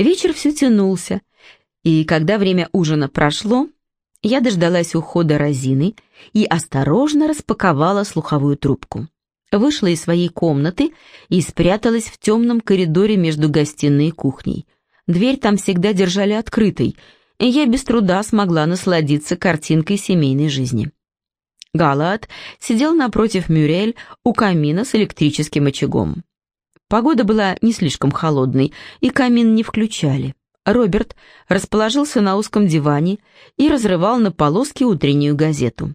Вечер все тянулся, и когда время ужина прошло, я дождалась ухода Розины и осторожно распаковала слуховую трубку. Вышла из своей комнаты и спряталась в темном коридоре между гостиной и кухней. Дверь там всегда держали открытой, и я без труда смогла насладиться картинкой семейной жизни. Галаад сидел напротив Мюрель у камина с электрическим очагом. Погода была не слишком холодной, и камин не включали. Роберт расположился на узком диване и разрывал на полоски утреннюю газету.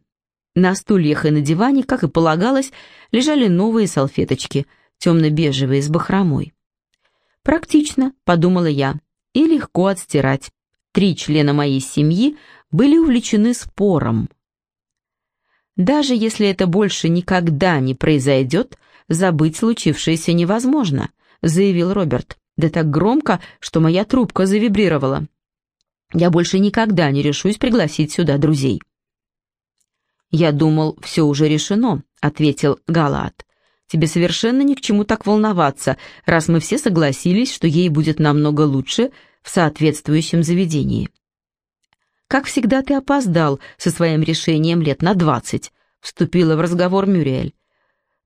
На стульях и на диване, как и полагалось, лежали новые салфеточки, темно-бежевые, с бахромой. «Практично», — подумала я, — «и легко отстирать. Три члена моей семьи были увлечены спором. Даже если это больше никогда не произойдет, забыть случившееся невозможно», — заявил Роберт да так громко, что моя трубка завибрировала. Я больше никогда не решусь пригласить сюда друзей. «Я думал, все уже решено», — ответил Галат. «Тебе совершенно ни к чему так волноваться, раз мы все согласились, что ей будет намного лучше в соответствующем заведении». «Как всегда ты опоздал со своим решением лет на двадцать», — вступила в разговор Мюриэль.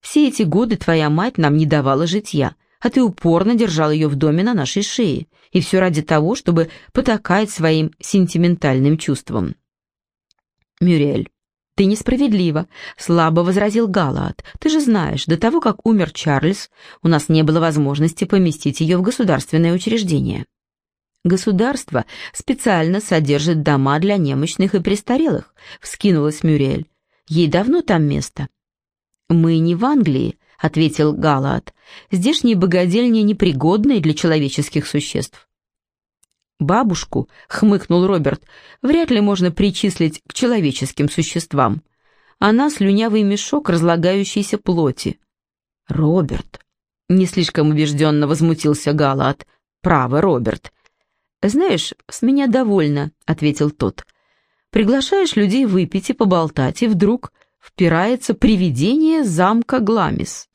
«Все эти годы твоя мать нам не давала житья а ты упорно держал ее в доме на нашей шее, и все ради того, чтобы потакать своим сентиментальным чувствам. Мюрель, ты несправедлива, слабо возразил Галаад. Ты же знаешь, до того, как умер Чарльз, у нас не было возможности поместить ее в государственное учреждение. Государство специально содержит дома для немощных и престарелых, вскинулась Мюрель. Ей давно там место. Мы не в Англии, — ответил Галаад. «Здешние богадельни непригодные для человеческих существ». «Бабушку», — хмыкнул Роберт, — «вряд ли можно причислить к человеческим существам. Она слюнявый мешок разлагающейся плоти». «Роберт», — не слишком убежденно возмутился Галаад. «Право, Роберт». «Знаешь, с меня довольно», — ответил тот. «Приглашаешь людей выпить и поболтать, и вдруг впирается привидение замка Гламис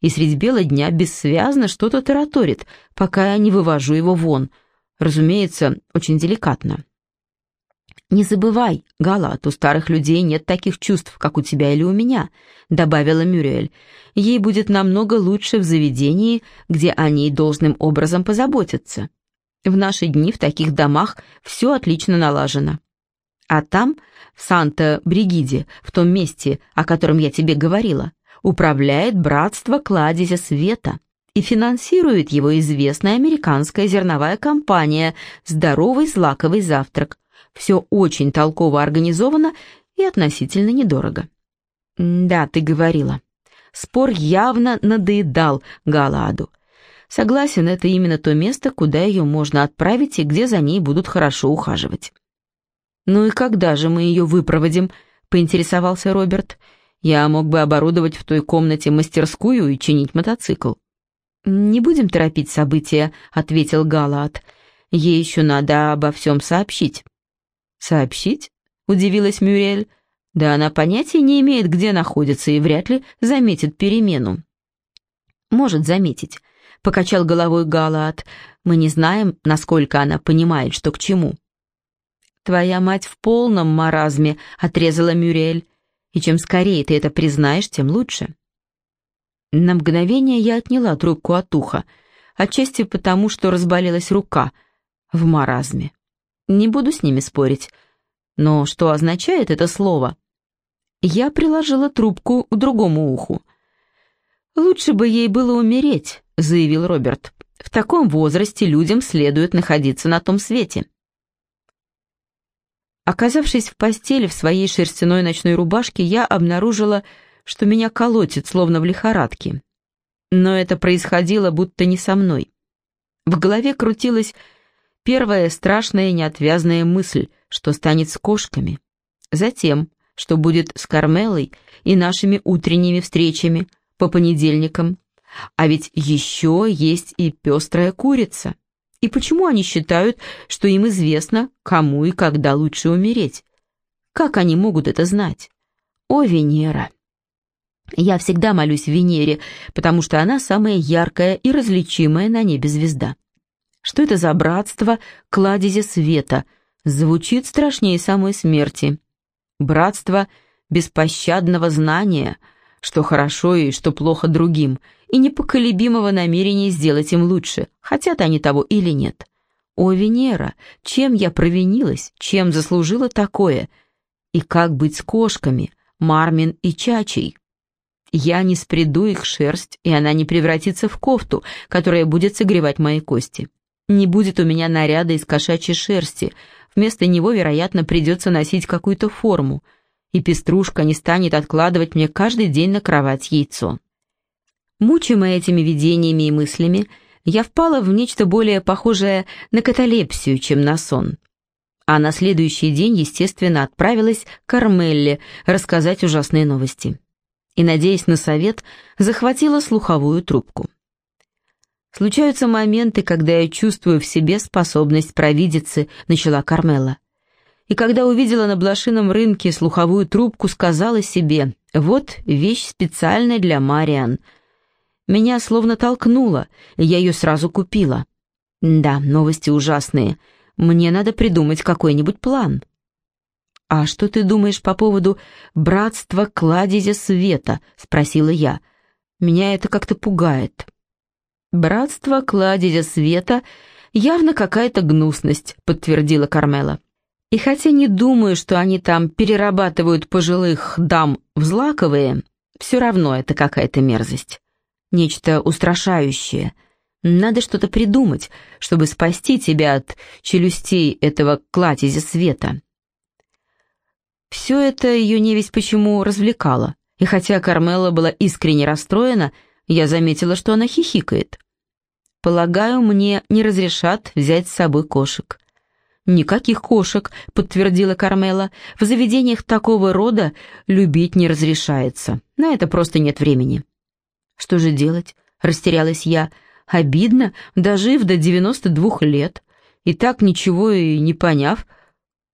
и средь бела дня бессвязно что-то тараторит, пока я не вывожу его вон. Разумеется, очень деликатно. «Не забывай, Галат, у старых людей нет таких чувств, как у тебя или у меня», — добавила Мюрриэль. «Ей будет намного лучше в заведении, где о ней должным образом позаботятся. В наши дни в таких домах все отлично налажено. А там, в Санта-Бригиде, в том месте, о котором я тебе говорила, управляет братство кладезя света и финансирует его известная американская зерновая компания «Здоровый злаковый завтрак». Все очень толково организовано и относительно недорого. «Да, ты говорила. Спор явно надоедал Галаду. Согласен, это именно то место, куда ее можно отправить и где за ней будут хорошо ухаживать». «Ну и когда же мы ее выпроводим?» — поинтересовался Роберт. Я мог бы оборудовать в той комнате мастерскую и чинить мотоцикл». «Не будем торопить события», — ответил Галат. «Ей еще надо обо всем сообщить». «Сообщить?» — удивилась Мюрель. «Да она понятия не имеет, где находится, и вряд ли заметит перемену». «Может заметить», — покачал головой Галат. «Мы не знаем, насколько она понимает, что к чему». «Твоя мать в полном маразме», — отрезала Мюрель и чем скорее ты это признаешь, тем лучше. На мгновение я отняла трубку от уха, отчасти потому, что разболелась рука в маразме. Не буду с ними спорить. Но что означает это слово? Я приложила трубку к другому уху. «Лучше бы ей было умереть», — заявил Роберт. «В таком возрасте людям следует находиться на том свете». Оказавшись в постели в своей шерстяной ночной рубашке, я обнаружила, что меня колотит, словно в лихорадке. Но это происходило будто не со мной. В голове крутилась первая страшная неотвязная мысль, что станет с кошками. Затем, что будет с Кармелой и нашими утренними встречами по понедельникам. А ведь еще есть и пестрая курица. И почему они считают, что им известно, кому и когда лучше умереть? Как они могут это знать? О, Венера! Я всегда молюсь Венере, потому что она самая яркая и различимая на небе звезда. Что это за братство кладези света? Звучит страшнее самой смерти. Братство беспощадного знания, что хорошо и что плохо другим, и непоколебимого намерения сделать им лучше, хотят они того или нет. О, Венера, чем я провинилась, чем заслужила такое? И как быть с кошками, Мармин и Чачей? Я не спреду их шерсть, и она не превратится в кофту, которая будет согревать мои кости. Не будет у меня наряда из кошачьей шерсти, вместо него, вероятно, придется носить какую-то форму, и пеструшка не станет откладывать мне каждый день на кровать яйцо. Мучимая этими видениями и мыслями, я впала в нечто более похожее на каталепсию, чем на сон. А на следующий день, естественно, отправилась к Армелле рассказать ужасные новости и, надеясь на совет, захватила слуховую трубку. «Случаются моменты, когда я чувствую в себе способность провидицы», — начала Кармела. И когда увидела на блошином рынке слуховую трубку, сказала себе, «Вот вещь специальная для Мариан». Меня словно толкнуло, и я ее сразу купила. Да, новости ужасные. Мне надо придумать какой-нибудь план. «А что ты думаешь по поводу братства кладезя света?» — спросила я. «Меня это как-то пугает». «Братство кладезя света явно какая-то гнусность», — подтвердила Кармела. «И хотя не думаю, что они там перерабатывают пожилых дам в злаковые, все равно это какая-то мерзость. Нечто устрашающее. Надо что-то придумать, чтобы спасти тебя от челюстей этого кладезя света». Все это ее невесть почему развлекало, и хотя Кармела была искренне расстроена, я заметила, что она хихикает. «Полагаю, мне не разрешат взять с собой кошек». «Никаких кошек», — подтвердила Кармела. «В заведениях такого рода любить не разрешается. На это просто нет времени». «Что же делать?» — растерялась я. «Обидно, дожив до девяносто двух лет, и так ничего и не поняв,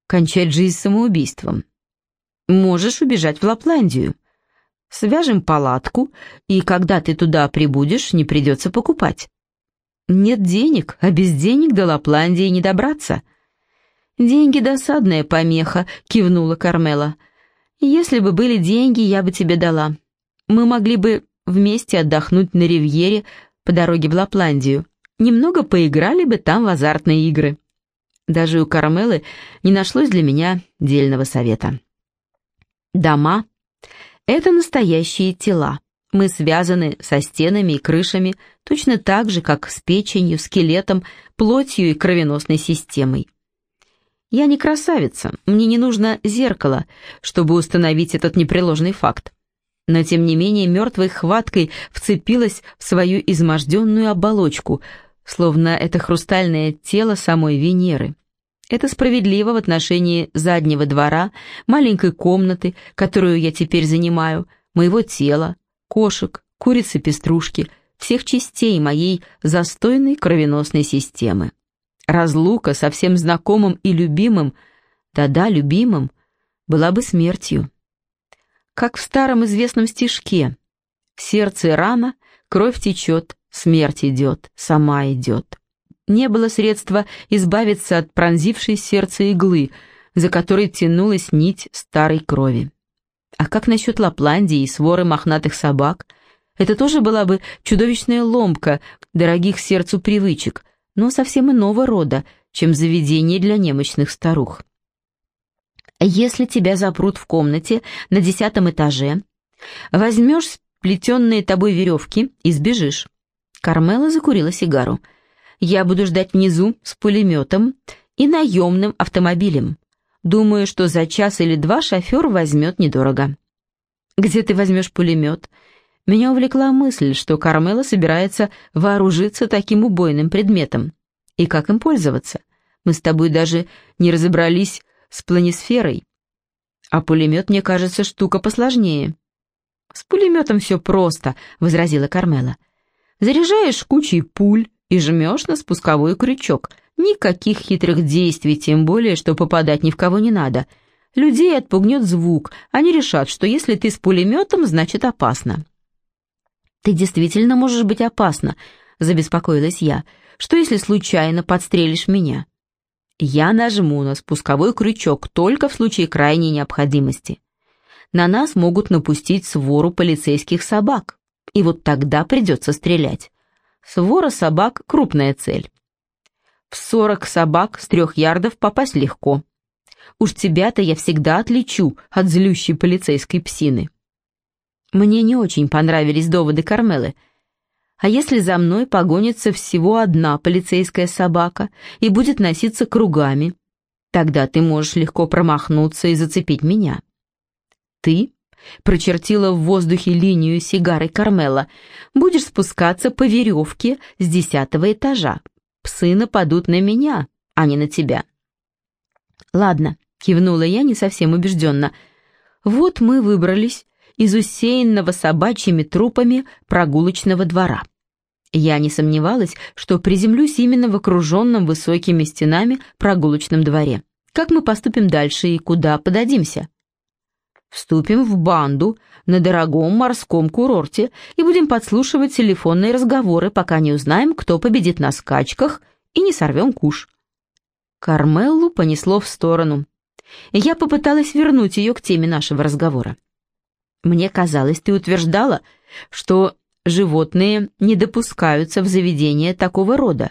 кончать жизнь самоубийством». Можешь убежать в Лапландию. Свяжем палатку, и когда ты туда прибудешь, не придется покупать. Нет денег, а без денег до Лапландии не добраться. Деньги — досадная помеха, кивнула Кармела. Если бы были деньги, я бы тебе дала. Мы могли бы вместе отдохнуть на ривьере по дороге в Лапландию. Немного поиграли бы там в азартные игры. Даже у Кармелы не нашлось для меня дельного совета. Дома — это настоящие тела. Мы связаны со стенами и крышами точно так же, как с печенью, скелетом, плотью и кровеносной системой. Я не красавица, мне не нужно зеркало, чтобы установить этот непреложный факт. Но тем не менее мертвой хваткой вцепилась в свою изможденную оболочку, словно это хрустальное тело самой Венеры. Это справедливо в отношении заднего двора, маленькой комнаты, которую я теперь занимаю, моего тела, кошек, курицы-пеструшки, всех частей моей застойной кровеносной системы. Разлука со всем знакомым и любимым, да-да, любимым, была бы смертью. Как в старом известном стишке «В сердце рана, кровь течет, смерть идет, сама идет» не было средства избавиться от пронзившей сердце иглы, за которой тянулась нить старой крови. А как насчет Лапландии и своры мохнатых собак? Это тоже была бы чудовищная ломка дорогих сердцу привычек, но совсем иного рода, чем заведение для немощных старух. Если тебя запрут в комнате на десятом этаже, возьмешь сплетенные тобой веревки и сбежишь. Кармела закурила сигару – я буду ждать внизу с пулеметом и наемным автомобилем. Думаю, что за час или два шофер возьмет недорого. Где ты возьмешь пулемет? Меня увлекла мысль, что Кармела собирается вооружиться таким убойным предметом. И как им пользоваться? Мы с тобой даже не разобрались с планисферой. А пулемет, мне кажется, штука посложнее. «С пулеметом все просто», — возразила Кармела. «Заряжаешь кучей пуль, и жмешь на спусковой крючок. Никаких хитрых действий, тем более, что попадать ни в кого не надо. Людей отпугнет звук, они решат, что если ты с пулеметом, значит опасно. «Ты действительно можешь быть опасна», — забеспокоилась я. Что если случайно подстрелишь меня? Я нажму на спусковой крючок только в случае крайней необходимости. На нас могут напустить свору полицейских собак, и вот тогда придется стрелять. Свора собак — крупная цель. В сорок собак с трех ярдов попасть легко. Уж тебя-то я всегда отличу от злющей полицейской псины. Мне не очень понравились доводы Кармелы. А если за мной погонится всего одна полицейская собака и будет носиться кругами, тогда ты можешь легко промахнуться и зацепить меня. Ты прочертила в воздухе линию сигарой Кармела, будешь спускаться по веревке с десятого этажа. Псы нападут на меня, а не на тебя. Ладно, кивнула я не совсем убежденно. Вот мы выбрались из усеянного собачьими трупами прогулочного двора. Я не сомневалась, что приземлюсь именно в окруженном высокими стенами прогулочном дворе. Как мы поступим дальше и куда подадимся? Вступим в банду на дорогом морском курорте и будем подслушивать телефонные разговоры, пока не узнаем, кто победит на скачках, и не сорвем куш. Кармеллу понесло в сторону. Я попыталась вернуть ее к теме нашего разговора. Мне казалось, ты утверждала, что животные не допускаются в заведения такого рода.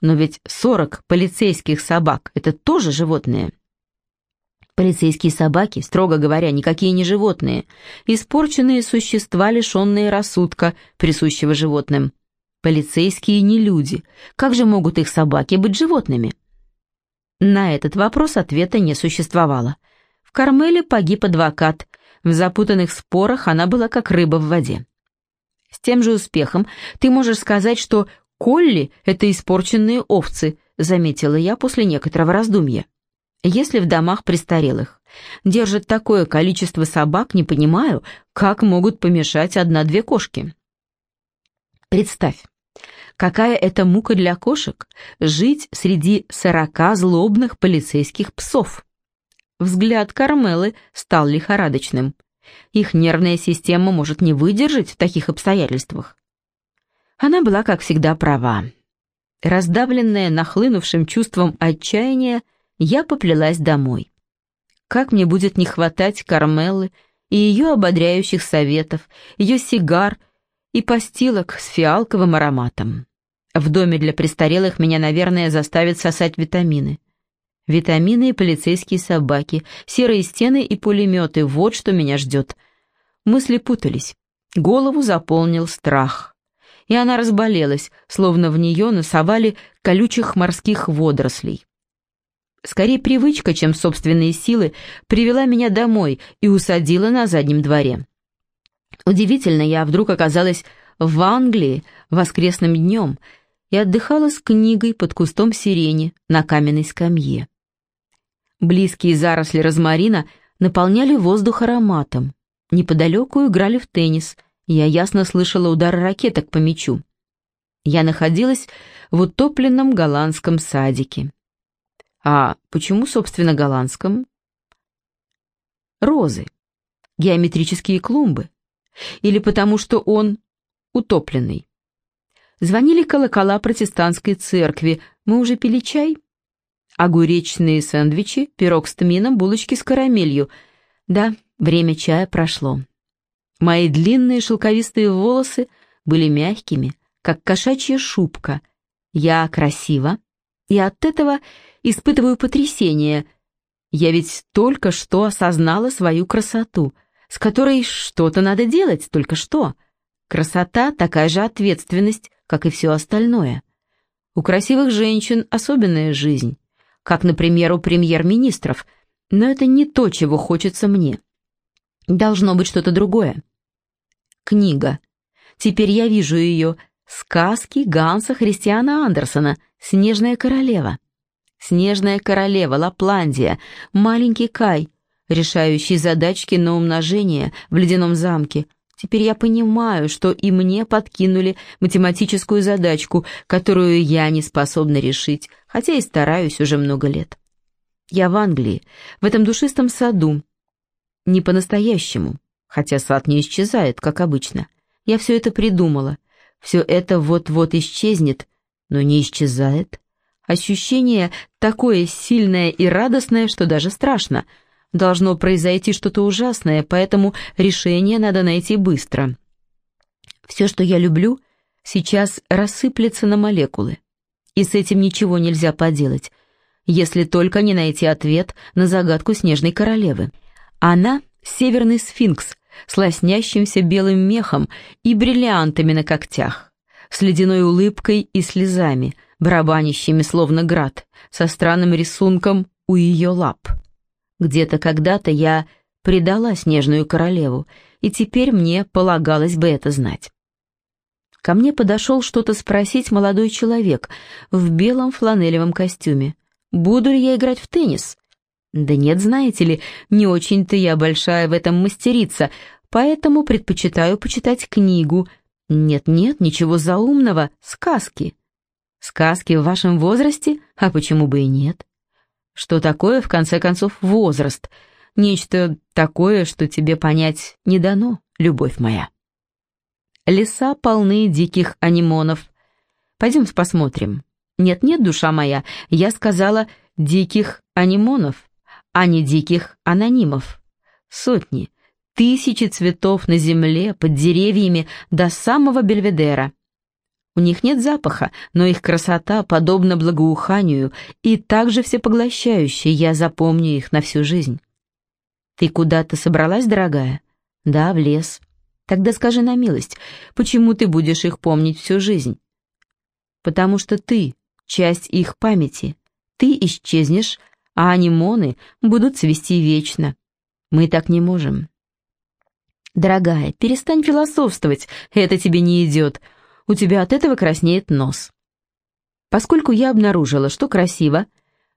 Но ведь сорок полицейских собак — это тоже животные. Полицейские собаки, строго говоря, никакие не животные. Испорченные существа, лишенные рассудка, присущего животным. Полицейские не люди. Как же могут их собаки быть животными? На этот вопрос ответа не существовало. В Кармеле погиб адвокат. В запутанных спорах она была как рыба в воде. С тем же успехом ты можешь сказать, что Колли — это испорченные овцы, заметила я после некоторого раздумья. Если в домах престарелых держат такое количество собак, не понимаю, как могут помешать одна-две кошки. Представь, какая это мука для кошек жить среди сорока злобных полицейских псов. Взгляд Кармелы стал лихорадочным. Их нервная система может не выдержать в таких обстоятельствах. Она была, как всегда, права. Раздавленная нахлынувшим чувством отчаяния, я поплелась домой. Как мне будет не хватать Кармелы и ее ободряющих советов, ее сигар и постилок с фиалковым ароматом. В доме для престарелых меня, наверное, заставят сосать витамины. Витамины и полицейские собаки, серые стены и пулеметы — вот что меня ждет. Мысли путались. Голову заполнил страх. И она разболелась, словно в нее насовали колючих морских водорослей. Скорее привычка, чем собственные силы, привела меня домой и усадила на заднем дворе. Удивительно, я вдруг оказалась в Англии воскресным днем и отдыхала с книгой под кустом сирени на каменной скамье. Близкие заросли розмарина наполняли воздух ароматом. Неподалеку играли в теннис, я ясно слышала удары ракеток по мячу. Я находилась в утопленном голландском садике. А почему, собственно, голландском? Розы, геометрические клумбы. Или потому что он утопленный. Звонили колокола протестантской церкви. Мы уже пили чай? Огуречные сэндвичи, пирог с тмином, булочки с карамелью. Да, время чая прошло. Мои длинные шелковистые волосы были мягкими, как кошачья шубка. Я красива, и от этого испытываю потрясение. Я ведь только что осознала свою красоту, с которой что-то надо делать, только что. Красота — такая же ответственность, как и все остальное. У красивых женщин особенная жизнь, как, например, у премьер-министров, но это не то, чего хочется мне. Должно быть что-то другое. Книга. Теперь я вижу ее. Сказки Ганса Христиана Андерсона «Снежная королева». Снежная королева, Лапландия, маленький Кай, решающий задачки на умножение в ледяном замке. Теперь я понимаю, что и мне подкинули математическую задачку, которую я не способна решить, хотя и стараюсь уже много лет. Я в Англии, в этом душистом саду. Не по-настоящему, хотя сад не исчезает, как обычно. Я все это придумала. Все это вот-вот исчезнет, но не исчезает. Ощущение такое сильное и радостное, что даже страшно. Должно произойти что-то ужасное, поэтому решение надо найти быстро. Все, что я люблю, сейчас рассыплется на молекулы. И с этим ничего нельзя поделать, если только не найти ответ на загадку Снежной Королевы. Она — северный сфинкс с лоснящимся белым мехом и бриллиантами на когтях, с ледяной улыбкой и слезами, барабанящими словно град, со странным рисунком у ее лап. Где-то когда-то я предала Снежную Королеву, и теперь мне полагалось бы это знать. Ко мне подошел что-то спросить молодой человек в белом фланелевом костюме. Буду ли я играть в теннис? Да нет, знаете ли, не очень-то я большая в этом мастерица, поэтому предпочитаю почитать книгу. Нет-нет, ничего заумного, сказки. Сказки в вашем возрасте? А почему бы и нет? Что такое, в конце концов, возраст? Нечто такое, что тебе понять не дано, любовь моя. Леса полны диких анимонов. Пойдем посмотрим. Нет-нет, душа моя, я сказала диких анимонов, а не диких анонимов. Сотни, тысячи цветов на земле, под деревьями, до самого Бельведера. У них нет запаха, но их красота подобна благоуханию и также всепоглощающая, я запомню их на всю жизнь. Ты куда-то собралась, дорогая? Да, в лес. Тогда скажи на милость, почему ты будешь их помнить всю жизнь? Потому что ты — часть их памяти. Ты исчезнешь, а анимоны будут цвести вечно. Мы так не можем. Дорогая, перестань философствовать, это тебе не идет. У тебя от этого краснеет нос. Поскольку я обнаружила, что красиво,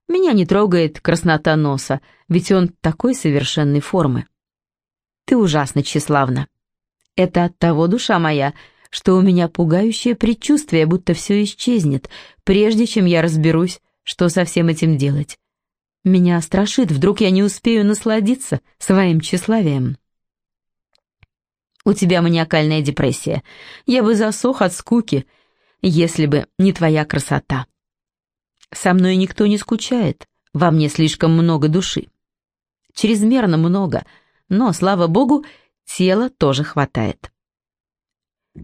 меня не трогает краснота носа, ведь он такой совершенной формы. Ты ужасно тщеславна. Это от того, душа моя, что у меня пугающее предчувствие, будто все исчезнет, прежде чем я разберусь, что со всем этим делать. Меня страшит, вдруг я не успею насладиться своим тщеславием. У тебя маниакальная депрессия. Я бы засох от скуки, если бы не твоя красота. Со мной никто не скучает, во мне слишком много души. Чрезмерно много, но, слава богу, Тела тоже хватает.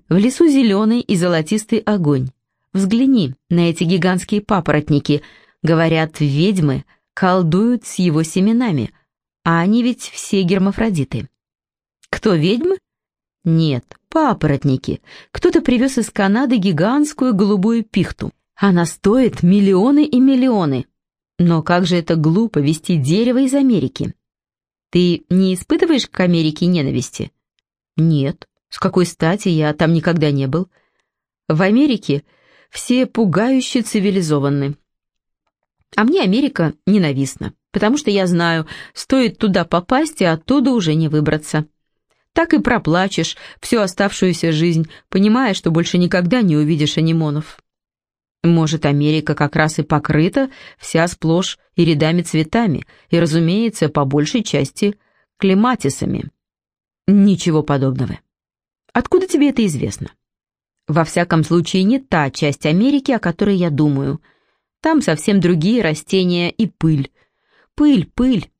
В лесу зеленый и золотистый огонь. Взгляни на эти гигантские папоротники. Говорят, ведьмы колдуют с его семенами, а они ведь все гермафродиты. Кто ведьмы? Нет, папоротники. Кто-то привез из Канады гигантскую голубую пихту. Она стоит миллионы и миллионы. Но как же это глупо вести дерево из Америки. Ты не испытываешь к Америке ненависти? Нет. С какой стати я там никогда не был? В Америке все пугающе цивилизованы. А мне Америка ненавистна, потому что я знаю, стоит туда попасть, и оттуда уже не выбраться. Так и проплачешь всю оставшуюся жизнь, понимая, что больше никогда не увидишь анимонов. Может, Америка как раз и покрыта вся сплошь и рядами цветами, и, разумеется, по большей части клематисами. Ничего подобного. Откуда тебе это известно? Во всяком случае, не та часть Америки, о которой я думаю. Там совсем другие растения и пыль. Пыль, пыль.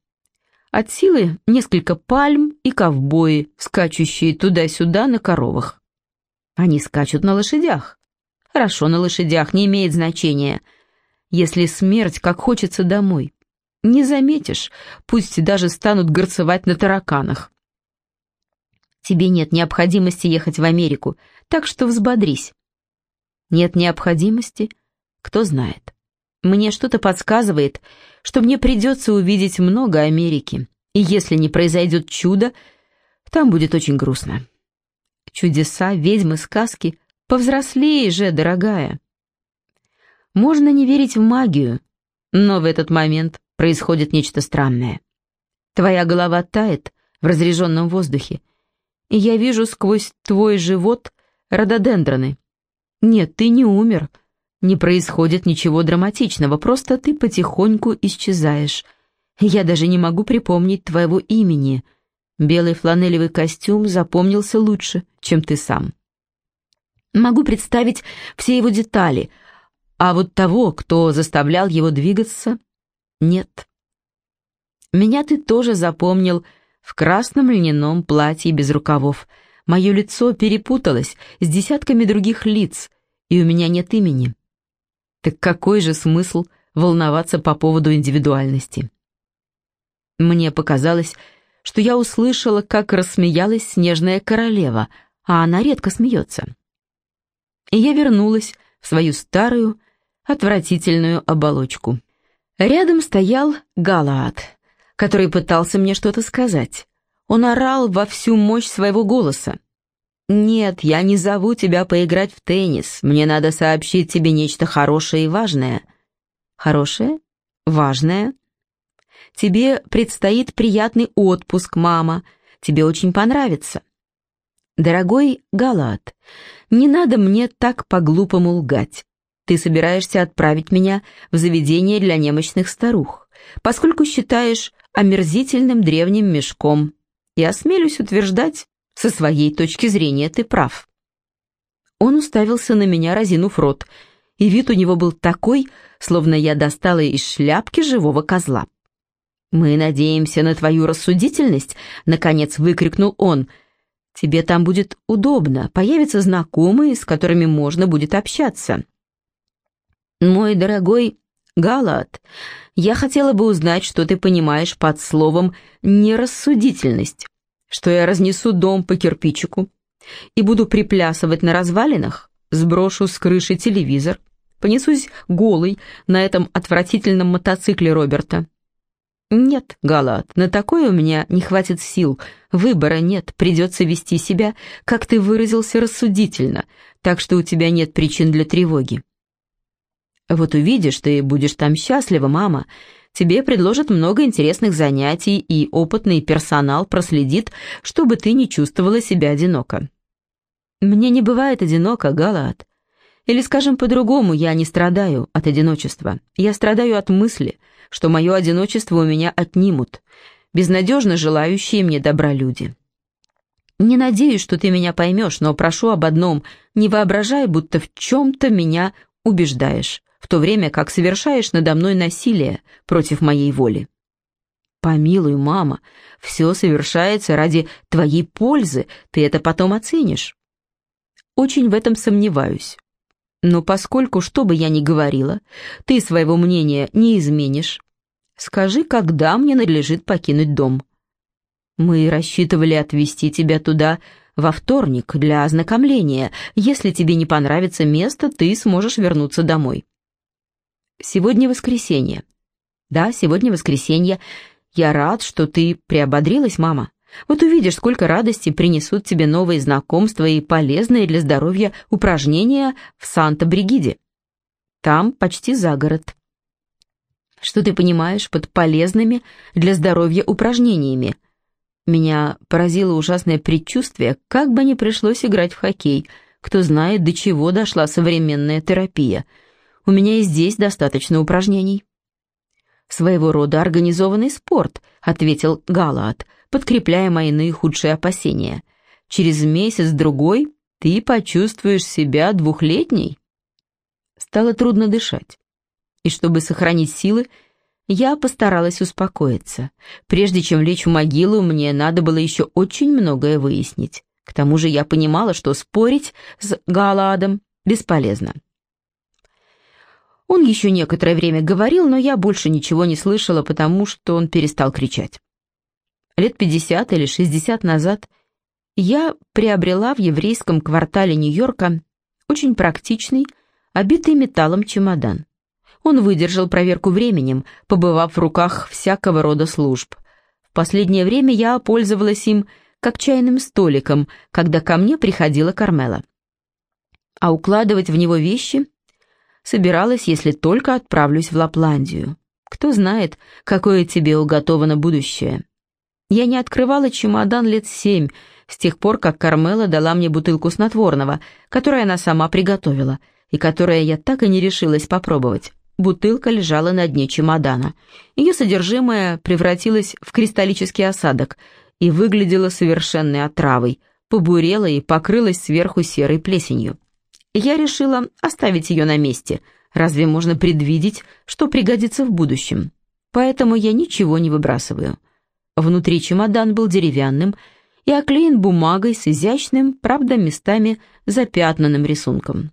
От силы несколько пальм и ковбои, скачущие туда-сюда на коровах. Они скачут на лошадях. Хорошо, на лошадях, не имеет значения. Если смерть, как хочется домой. Не заметишь, пусть даже станут горцевать на тараканах. Тебе нет необходимости ехать в Америку, так что взбодрись. Нет необходимости? Кто знает. Мне что-то подсказывает, что мне придется увидеть много Америки, и если не произойдет чудо, там будет очень грустно. Чудеса, ведьмы, сказки Повзрослее же, дорогая. Можно не верить в магию, но в этот момент происходит нечто странное. Твоя голова тает в разреженном воздухе, и я вижу сквозь твой живот рододендроны. Нет, ты не умер, не происходит ничего драматичного, просто ты потихоньку исчезаешь. Я даже не могу припомнить твоего имени. Белый фланелевый костюм запомнился лучше, чем ты сам. Могу представить все его детали. а вот того, кто заставлял его двигаться, нет. Меня ты тоже запомнил в красном льняном платье без рукавов. Мое лицо перепуталось с десятками других лиц, и у меня нет имени. Так какой же смысл волноваться по поводу индивидуальности? Мне показалось, что я услышала, как рассмеялась снежная королева, а она редко смеется. И я вернулась в свою старую, отвратительную оболочку. Рядом стоял Галаад, который пытался мне что-то сказать. Он орал во всю мощь своего голоса. «Нет, я не зову тебя поиграть в теннис. Мне надо сообщить тебе нечто хорошее и важное». «Хорошее? Важное?» «Тебе предстоит приятный отпуск, мама. Тебе очень понравится». «Дорогой Галат, не надо мне так по-глупому лгать. Ты собираешься отправить меня в заведение для немощных старух, поскольку считаешь омерзительным древним мешком. И осмелюсь утверждать, со своей точки зрения ты прав. Он уставился на меня, разинув рот, и вид у него был такой, словно я достала из шляпки живого козла. «Мы надеемся на твою рассудительность», — наконец выкрикнул он. «Тебе там будет удобно, появятся знакомые, с которыми можно будет общаться». «Мой дорогой Галат, я хотела бы узнать, что ты понимаешь под словом «нерассудительность» что я разнесу дом по кирпичику и буду приплясывать на развалинах, сброшу с крыши телевизор, понесусь голый на этом отвратительном мотоцикле Роберта. Нет, Галат, на такое у меня не хватит сил, выбора нет, придется вести себя, как ты выразился, рассудительно, так что у тебя нет причин для тревоги. Вот увидишь, ты будешь там счастлива, мама, Тебе предложат много интересных занятий, и опытный персонал проследит, чтобы ты не чувствовала себя одиноко. Мне не бывает одиноко, Галат. Или, скажем по-другому, я не страдаю от одиночества. Я страдаю от мысли, что мое одиночество у меня отнимут, безнадежно желающие мне добра люди. Не надеюсь, что ты меня поймешь, но прошу об одном, не воображай, будто в чем-то меня убеждаешь в то время как совершаешь надо мной насилие против моей воли. Помилуй, мама, все совершается ради твоей пользы, ты это потом оценишь. Очень в этом сомневаюсь. Но поскольку, что бы я ни говорила, ты своего мнения не изменишь, скажи, когда мне надлежит покинуть дом. Мы рассчитывали отвезти тебя туда во вторник для ознакомления. Если тебе не понравится место, ты сможешь вернуться домой. Сегодня воскресенье. Да, сегодня воскресенье. Я рад, что ты приободрилась, мама. Вот увидишь, сколько радости принесут тебе новые знакомства и полезные для здоровья упражнения в Санта-Бригиде. Там почти за город. Что ты понимаешь под полезными для здоровья упражнениями? Меня поразило ужасное предчувствие, как бы ни пришлось играть в хоккей. Кто знает, до чего дошла современная терапия – у меня и здесь достаточно упражнений». «Своего рода организованный спорт», — ответил Галаат, подкрепляя мои наихудшие опасения. «Через месяц-другой ты почувствуешь себя двухлетней». Стало трудно дышать. И чтобы сохранить силы, я постаралась успокоиться. Прежде чем лечь в могилу, мне надо было еще очень многое выяснить. К тому же я понимала, что спорить с Галаадом бесполезно. Он еще некоторое время говорил, но я больше ничего не слышала, потому что он перестал кричать. Лет пятьдесят или шестьдесят назад я приобрела в еврейском квартале Нью-Йорка очень практичный, обитый металлом чемодан. Он выдержал проверку временем, побывав в руках всякого рода служб. В последнее время я пользовалась им как чайным столиком, когда ко мне приходила Кармела. А укладывать в него вещи собиралась, если только отправлюсь в Лапландию. Кто знает, какое тебе уготовано будущее. Я не открывала чемодан лет семь, с тех пор, как Кармела дала мне бутылку снотворного, которую она сама приготовила, и которое я так и не решилась попробовать. Бутылка лежала на дне чемодана. Ее содержимое превратилось в кристаллический осадок и выглядело совершенной отравой, побурела и покрылась сверху серой плесенью. Я решила оставить ее на месте, Разве можно предвидеть, что пригодится в будущем? Поэтому я ничего не выбрасываю. Внутри чемодан был деревянным и оклеен бумагой с изящным, правда, местами запятнанным рисунком.